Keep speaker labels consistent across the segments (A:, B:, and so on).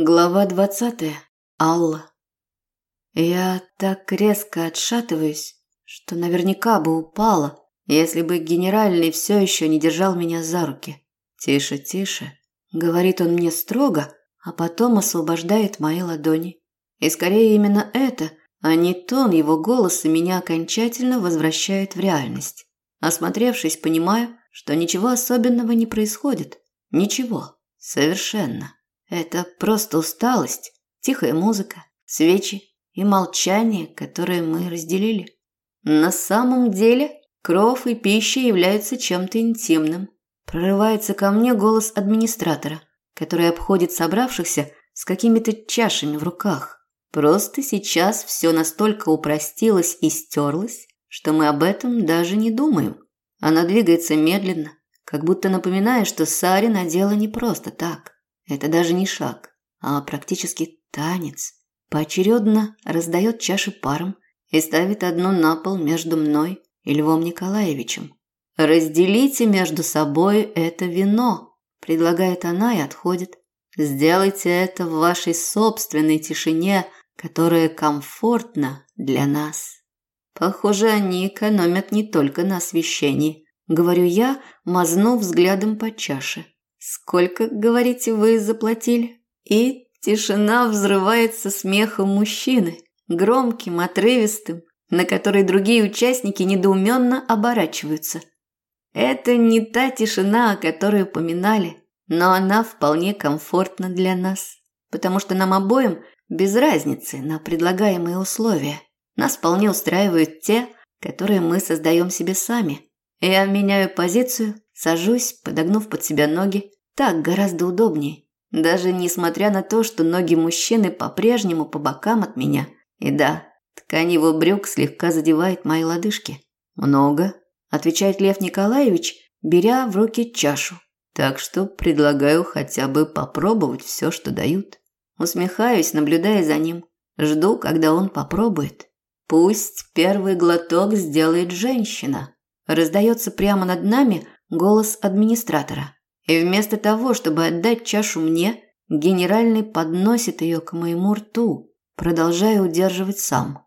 A: Глава двадцатая. Алла. Я так резко отшатываюсь, что наверняка бы упала, если бы генеральный все еще не держал меня за руки. «Тише, тише», — говорит он мне строго, а потом освобождает мои ладони. И скорее именно это, а не тон его голоса меня окончательно возвращает в реальность. Осмотревшись, понимаю, что ничего особенного не происходит. Ничего. Совершенно. Это просто усталость, тихая музыка, свечи и молчание, которое мы разделили. На самом деле, кров и пища являются чем-то интимным. Прорывается ко мне голос администратора, который обходит собравшихся с какими-то чашами в руках. Просто сейчас все настолько упростилось и стерлось, что мы об этом даже не думаем. Она двигается медленно, как будто напоминая, что Саре надела не просто так. Это даже не шаг, а практически танец. Поочередно раздает чаши паром и ставит одну на пол между мной и Львом Николаевичем. «Разделите между собой это вино», – предлагает она и отходит. «Сделайте это в вашей собственной тишине, которая комфортна для нас». Похоже, они экономят не только на освещении, говорю я, мазнув взглядом по чаше. Сколько, говорите, вы заплатили? И тишина взрывается смехом мужчины, громким, отрывистым, на который другие участники недоуменно оборачиваются. Это не та тишина, о которой упоминали, но она вполне комфортна для нас, потому что нам обоим без разницы на предлагаемые условия. Нас вполне устраивают те, которые мы создаем себе сами. Я меняю позицию, сажусь, подогнув под себя ноги. Так гораздо удобнее. Даже несмотря на то, что ноги мужчины по-прежнему по бокам от меня. И да, ткань его брюк слегка задевает мои лодыжки. «Много», – отвечает Лев Николаевич, беря в руки чашу. «Так что предлагаю хотя бы попробовать все, что дают». Усмехаюсь, наблюдая за ним. Жду, когда он попробует. Пусть первый глоток сделает женщина. Раздается прямо над нами голос администратора. И вместо того, чтобы отдать чашу мне, генеральный подносит ее к моему рту, продолжая удерживать сам.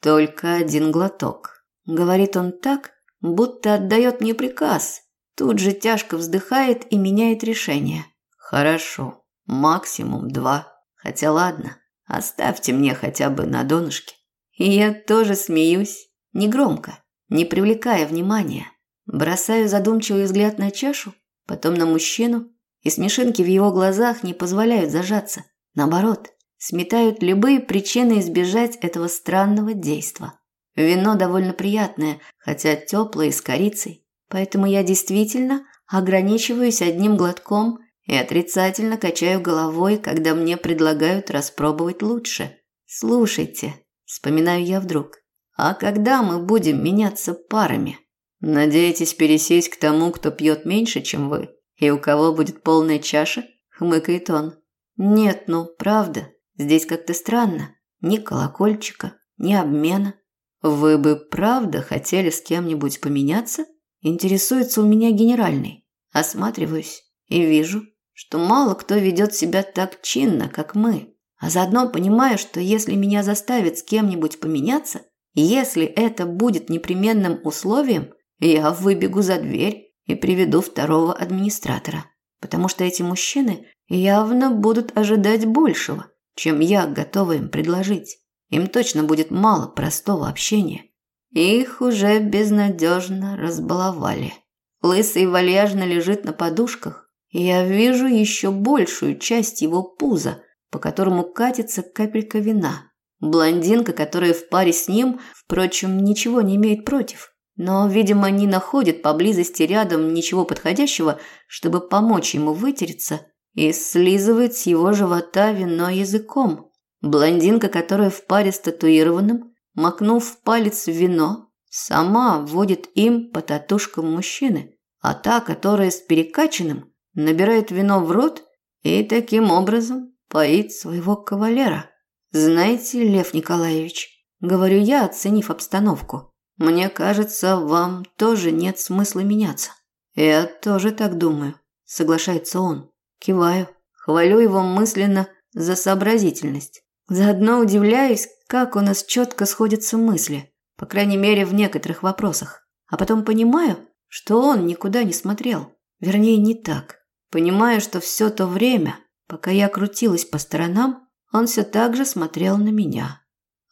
A: Только один глоток. Говорит он так, будто отдает мне приказ. Тут же тяжко вздыхает и меняет решение. Хорошо, максимум два. Хотя ладно, оставьте мне хотя бы на донышке. И я тоже смеюсь, негромко, не привлекая внимания. Бросаю задумчивый взгляд на чашу, потом на мужчину, и смешинки в его глазах не позволяют зажаться. Наоборот, сметают любые причины избежать этого странного действа. Вино довольно приятное, хотя теплое и с корицей, поэтому я действительно ограничиваюсь одним глотком и отрицательно качаю головой, когда мне предлагают распробовать лучше. Слушайте, Вспоминаю я вдруг. А когда мы будем меняться парами? Надеетесь пересесть к тому, кто пьет меньше, чем вы? И у кого будет полная чаша? Хмыкает он. Нет, ну, правда. Здесь как-то странно. Ни колокольчика, ни обмена. Вы бы правда хотели с кем-нибудь поменяться? Интересуется у меня генеральный. Осматриваюсь и вижу, что мало кто ведет себя так чинно, как мы а заодно понимаю, что если меня заставят с кем-нибудь поменяться, если это будет непременным условием, я выбегу за дверь и приведу второго администратора, потому что эти мужчины явно будут ожидать большего, чем я готова им предложить. Им точно будет мало простого общения. Их уже безнадежно разбаловали. Лысый вальяжно лежит на подушках, и я вижу еще большую часть его пуза – по которому катится капелька вина. Блондинка, которая в паре с ним, впрочем, ничего не имеет против, но, видимо, не находит поблизости рядом ничего подходящего, чтобы помочь ему вытереться, и слизывает с его живота вино языком. Блондинка, которая в паре с татуированным, макнув палец в вино, сама вводит им по татушкам мужчины, а та, которая с перекачанным, набирает вино в рот и таким образом поить своего кавалера. Знаете, Лев Николаевич, говорю я, оценив обстановку, мне кажется, вам тоже нет смысла меняться. Я тоже так думаю, соглашается он. Киваю, хвалю его мысленно за сообразительность. Заодно удивляюсь, как у нас четко сходятся мысли, по крайней мере, в некоторых вопросах. А потом понимаю, что он никуда не смотрел. Вернее, не так. Понимаю, что все то время, пока я крутилась по сторонам, он все так же смотрел на меня.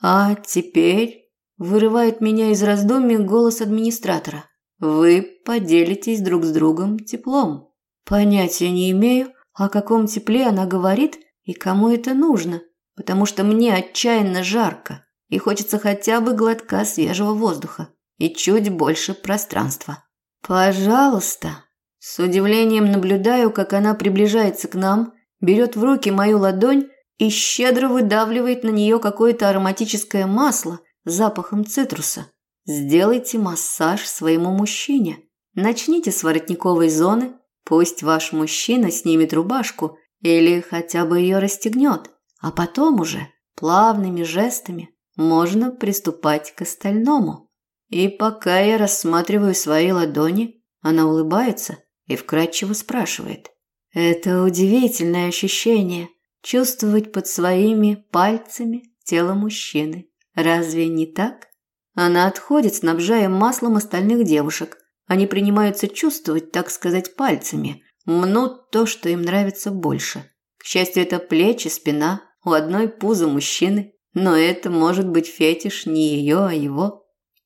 A: А теперь вырывает меня из раздумий голос администратора. Вы поделитесь друг с другом теплом. Понятия не имею, о каком тепле она говорит и кому это нужно, потому что мне отчаянно жарко и хочется хотя бы глотка свежего воздуха и чуть больше пространства. Пожалуйста. С удивлением наблюдаю, как она приближается к нам, берет в руки мою ладонь и щедро выдавливает на нее какое-то ароматическое масло запахом цитруса. Сделайте массаж своему мужчине. Начните с воротниковой зоны, пусть ваш мужчина снимет рубашку или хотя бы ее расстегнет, а потом уже плавными жестами можно приступать к остальному. И пока я рассматриваю свои ладони, она улыбается и вкратчиво спрашивает. Это удивительное ощущение – чувствовать под своими пальцами тело мужчины. Разве не так? Она отходит, снабжая маслом остальных девушек. Они принимаются чувствовать, так сказать, пальцами, мнут то, что им нравится больше. К счастью, это плечи, спина, у одной пузо мужчины, но это может быть фетиш не ее, а его.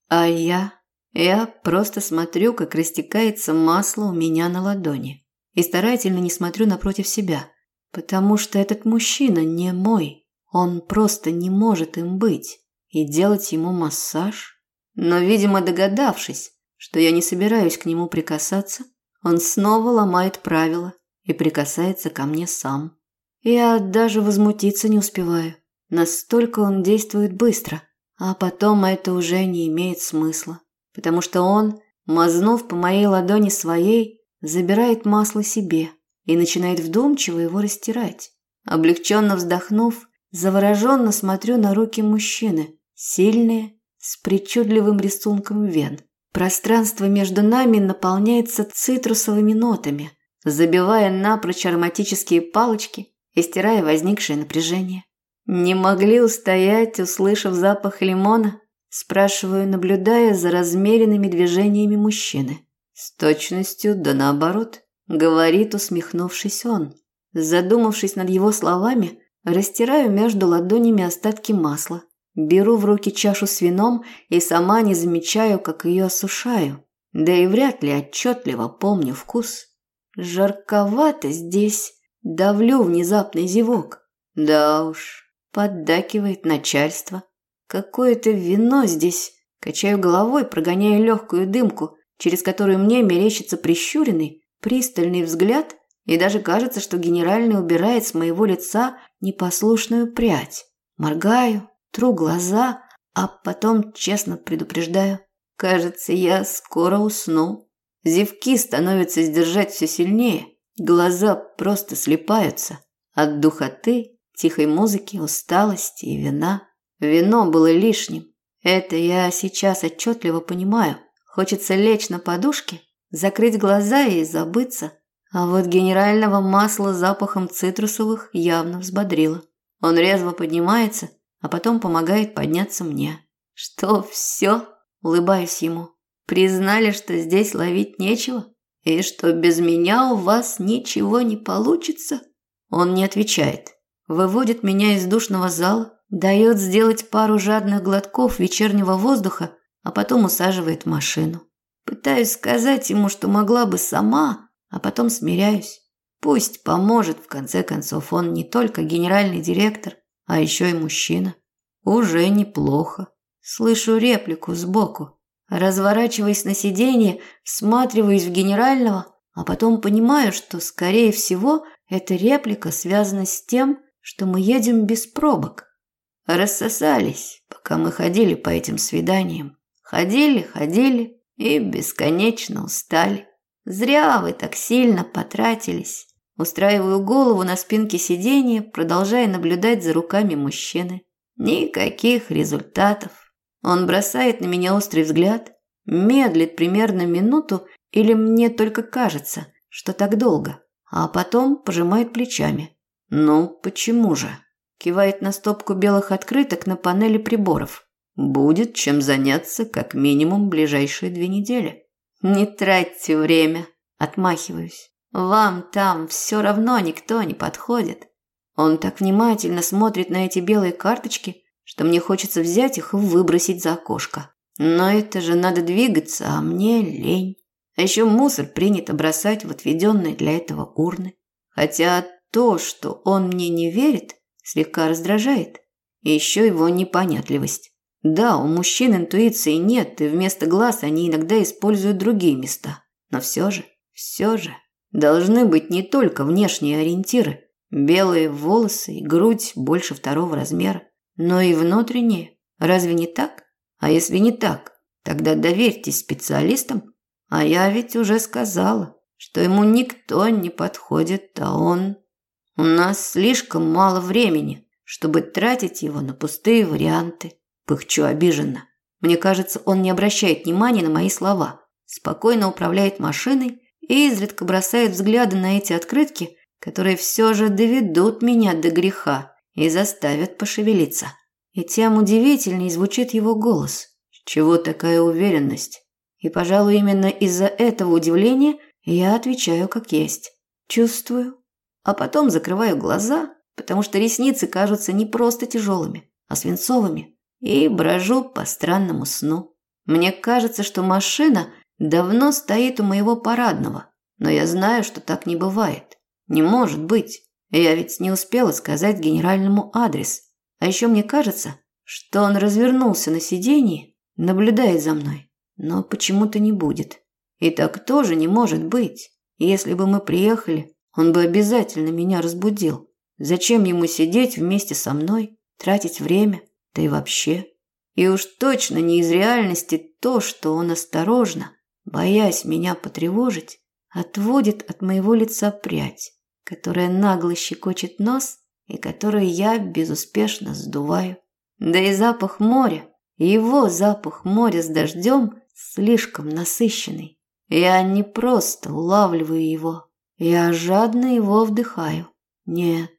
A: А я... Я просто смотрю, как растекается масло у меня на ладони. И старательно не смотрю напротив себя – Потому что этот мужчина не мой. Он просто не может им быть. И делать ему массаж. Но, видимо, догадавшись, что я не собираюсь к нему прикасаться, он снова ломает правила и прикасается ко мне сам. Я даже возмутиться не успеваю. Настолько он действует быстро. А потом это уже не имеет смысла. Потому что он, мазнув по моей ладони своей, забирает масло себе – и начинает вдумчиво его растирать. Облегченно вздохнув, завороженно смотрю на руки мужчины, сильные, с причудливым рисунком вен. Пространство между нами наполняется цитрусовыми нотами, забивая напрочь ароматические палочки и стирая возникшее напряжение. Не могли устоять, услышав запах лимона? Спрашиваю, наблюдая за размеренными движениями мужчины. С точностью да наоборот говорит, усмехнувшись он. Задумавшись над его словами, растираю между ладонями остатки масла, беру в руки чашу с вином и сама не замечаю, как ее осушаю. Да и вряд ли отчетливо помню вкус. Жарковато здесь, давлю внезапный зевок. Да уж, поддакивает начальство. Какое-то вино здесь. Качаю головой, прогоняя легкую дымку, через которую мне мерещится прищуренный, пристальный взгляд, и даже кажется, что генеральный убирает с моего лица непослушную прядь. Моргаю, тру глаза, а потом честно предупреждаю. Кажется, я скоро усну. Зевки становятся сдержать все сильнее, глаза просто слепаются от духоты, тихой музыки, усталости и вина. Вино было лишним. Это я сейчас отчетливо понимаю. Хочется лечь на подушке закрыть глаза и забыться. А вот генерального масла запахом цитрусовых явно взбодрило. Он резво поднимается, а потом помогает подняться мне. Что, все? Улыбаюсь ему. Признали, что здесь ловить нечего? И что без меня у вас ничего не получится? Он не отвечает. Выводит меня из душного зала, дает сделать пару жадных глотков вечернего воздуха, а потом усаживает машину. Пытаюсь сказать ему, что могла бы сама, а потом смиряюсь. Пусть поможет, в конце концов, он не только генеральный директор, а еще и мужчина. Уже неплохо. Слышу реплику сбоку. Разворачиваясь на сиденье, всматриваюсь в генерального, а потом понимаю, что, скорее всего, эта реплика связана с тем, что мы едем без пробок. Рассосались, пока мы ходили по этим свиданиям. Ходили, ходили, и бесконечно устали. Зря вы так сильно потратились. Устраиваю голову на спинке сиденья, продолжая наблюдать за руками мужчины. Никаких результатов. Он бросает на меня острый взгляд, медлит примерно минуту, или мне только кажется, что так долго, а потом пожимает плечами. Ну, почему же? Кивает на стопку белых открыток на панели приборов. Будет чем заняться как минимум ближайшие две недели. Не тратьте время, отмахиваюсь. Вам там все равно никто не подходит. Он так внимательно смотрит на эти белые карточки, что мне хочется взять их и выбросить за окошко. Но это же надо двигаться, а мне лень. А еще мусор принято бросать в отведенные для этого урны. Хотя то, что он мне не верит, слегка раздражает. И еще его непонятливость. Да, у мужчин интуиции нет, и вместо глаз они иногда используют другие места. Но все же, все же, должны быть не только внешние ориентиры. Белые волосы и грудь больше второго размера, но и внутренние. Разве не так? А если не так, тогда доверьтесь специалистам. А я ведь уже сказала, что ему никто не подходит, а он... У нас слишком мало времени, чтобы тратить его на пустые варианты. Пыхчу обиженно. Мне кажется, он не обращает внимания на мои слова. Спокойно управляет машиной и изредка бросает взгляды на эти открытки, которые все же доведут меня до греха и заставят пошевелиться. И тем удивительней звучит его голос. Чего такая уверенность? И, пожалуй, именно из-за этого удивления я отвечаю как есть. Чувствую. А потом закрываю глаза, потому что ресницы кажутся не просто тяжелыми, а свинцовыми, и брожу по странному сну. Мне кажется, что машина давно стоит у моего парадного, но я знаю, что так не бывает. Не может быть. Я ведь не успела сказать генеральному адрес. А еще мне кажется, что он развернулся на сиденье, наблюдает за мной, но почему-то не будет. И так тоже не может быть. Если бы мы приехали, он бы обязательно меня разбудил. Зачем ему сидеть вместе со мной, тратить время, да и вообще? И уж точно не из реальности то, что он осторожно, боясь меня потревожить, отводит от моего лица прядь, которая нагло щекочет нос и которую я безуспешно сдуваю. Да и запах моря, его запах моря с дождем слишком насыщенный. Я не просто улавливаю его, я жадно его вдыхаю. Нет,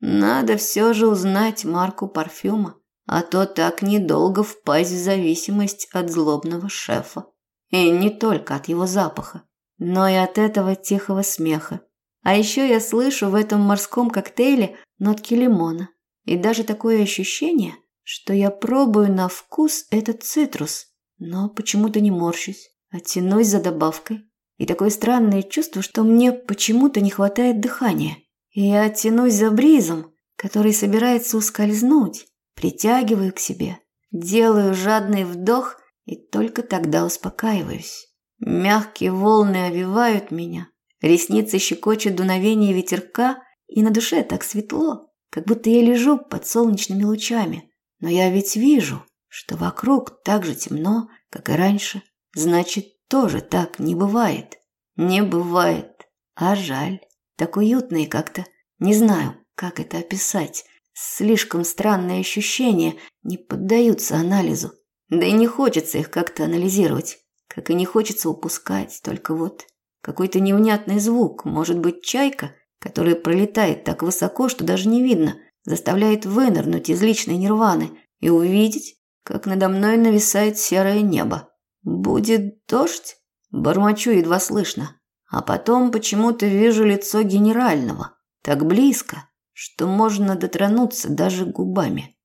A: надо все же узнать марку парфюма, а то так недолго впасть в зависимость от злобного шефа. И не только от его запаха, но и от этого тихого смеха. А еще я слышу в этом морском коктейле нотки лимона. И даже такое ощущение, что я пробую на вкус этот цитрус, но почему-то не морщусь, а тянусь за добавкой. И такое странное чувство, что мне почему-то не хватает дыхания. И я тянусь за бризом, который собирается ускользнуть, притягиваю к себе, делаю жадный вдох и только тогда успокаиваюсь. Мягкие волны овивают меня, ресницы щекочут дуновение ветерка, и на душе так светло, как будто я лежу под солнечными лучами. Но я ведь вижу, что вокруг так же темно, как и раньше. Значит, тоже так не бывает. Не бывает. А жаль. Так уютно и как-то. Не знаю, как это описать. Слишком странные ощущения не поддаются анализу. Да и не хочется их как-то анализировать. Как и не хочется упускать. Только вот какой-то невнятный звук. Может быть, чайка – который пролетает так высоко, что даже не видно, заставляет вынырнуть из личной нирваны и увидеть, как надо мной нависает серое небо. Будет дождь? Бормочу едва слышно. А потом почему-то вижу лицо генерального, так близко, что можно дотронуться даже губами.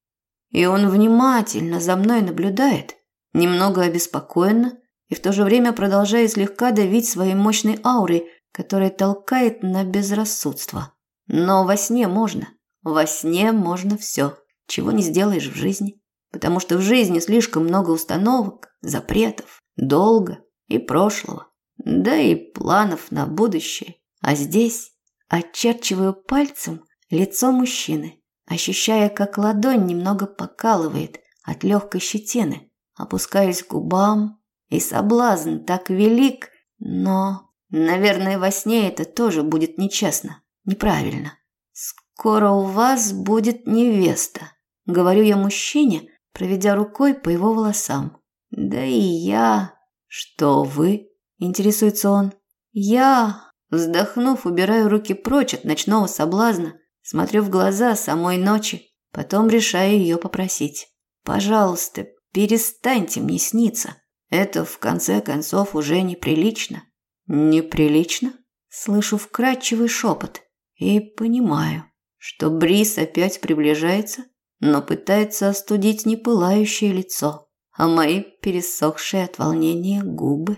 A: И он внимательно за мной наблюдает, немного обеспокоенно и в то же время продолжая слегка давить своей мощной аурой которая толкает на безрассудство. Но во сне можно. Во сне можно все, чего не сделаешь в жизни. Потому что в жизни слишком много установок, запретов, долга и прошлого. Да и планов на будущее. А здесь очерчиваю пальцем лицо мужчины, ощущая, как ладонь немного покалывает от легкой щетины. Опускаюсь к губам, и соблазн так велик, но Наверное, во сне это тоже будет нечестно, неправильно. Скоро у вас будет невеста, говорю я мужчине, проведя рукой по его волосам. Да и я. Что вы? интересуется он. Я, вздохнув, убираю руки прочь от ночного соблазна, Смотрю в глаза самой ночи, потом решаю ее попросить. Пожалуйста, перестаньте мне сниться. Это в конце концов уже неприлично. Неприлично? Слышу вкрадчивый шепот и понимаю, что Брис опять приближается, но пытается остудить непылающее лицо, а мои пересохшие от волнения губы.